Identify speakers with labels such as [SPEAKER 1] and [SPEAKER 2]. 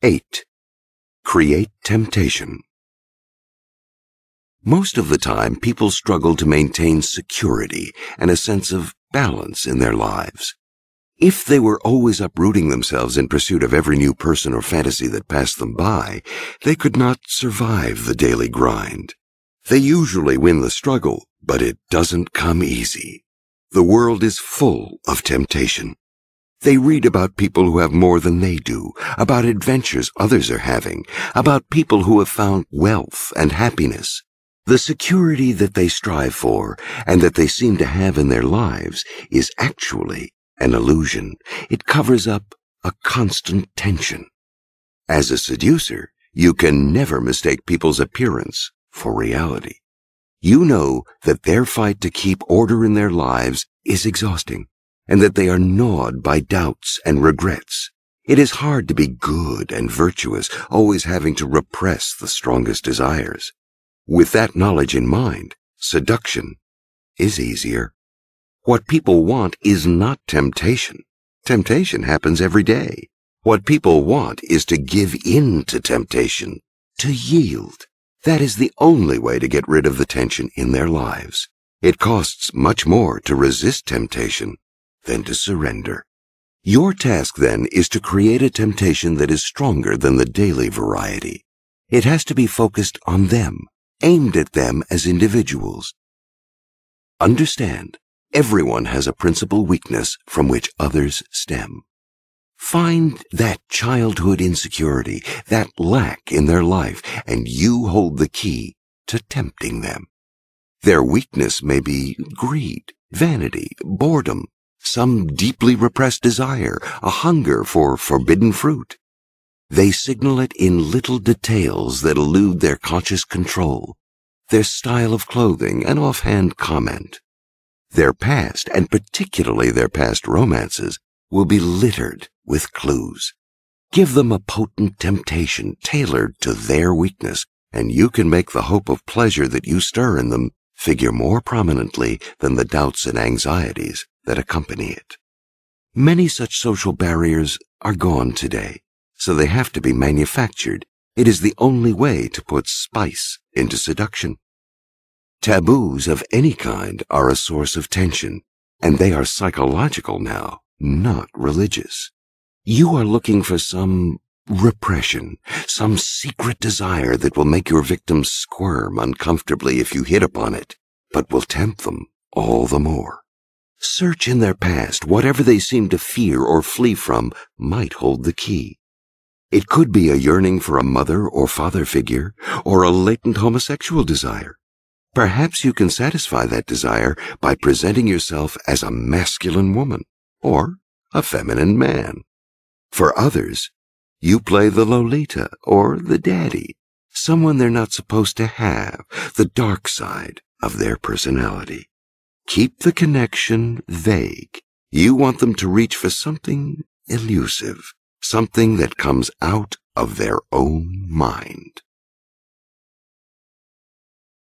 [SPEAKER 1] 8. Create temptation. Most of the time, people struggle to maintain security and a sense of balance in their lives. If they were always uprooting themselves in pursuit of every new person or fantasy that passed them by, they could not survive the daily grind. They usually win the struggle, but it doesn't come easy. The world is full of temptation. They read about people who have more than they do, about adventures others are having, about people who have found wealth and happiness. The security that they strive for and that they seem to have in their lives is actually an illusion. It covers up a constant tension. As a seducer, you can never mistake people's appearance for reality. You know that their fight to keep order in their lives is exhausting and that they are gnawed by doubts and regrets. It is hard to be good and virtuous, always having to repress the strongest desires. With that knowledge in mind, seduction is easier. What people want is not temptation. Temptation happens every day. What people want is to give in to temptation, to yield. That is the only way to get rid of the tension in their lives. It costs much more to resist temptation than to surrender. Your task then is to create a temptation that is stronger than the daily variety. It has to be focused on them, aimed at them as individuals. Understand, everyone has a principal weakness from which others stem. Find that childhood insecurity, that lack in their life, and you hold the key to tempting them. Their weakness may be greed, vanity, boredom, some deeply repressed desire, a hunger for forbidden fruit. They signal it in little details that elude their conscious control, their style of clothing, an offhand comment. Their past, and particularly their past romances, will be littered with clues. Give them a potent temptation tailored to their weakness, and you can make the hope of pleasure that you stir in them figure more prominently than the doubts and anxieties that accompany it. Many such social barriers are gone today, so they have to be manufactured. It is the only way to put spice into seduction. Taboos of any kind are a source of tension, and they are psychological now, not religious. You are looking for some repression, some secret desire that will make your victims squirm uncomfortably if you hit upon it, but will tempt them all the more. Search in their past. Whatever they seem to fear or flee from might hold the key. It could be a yearning for a mother or father figure, or a latent homosexual desire. Perhaps you can satisfy that desire by presenting yourself as a masculine woman, or a feminine man. For others, you play the Lolita or the daddy, someone they're not supposed to have, the dark side of their personality. Keep the connection vague. You want them to reach for something elusive, something that comes out of their own mind.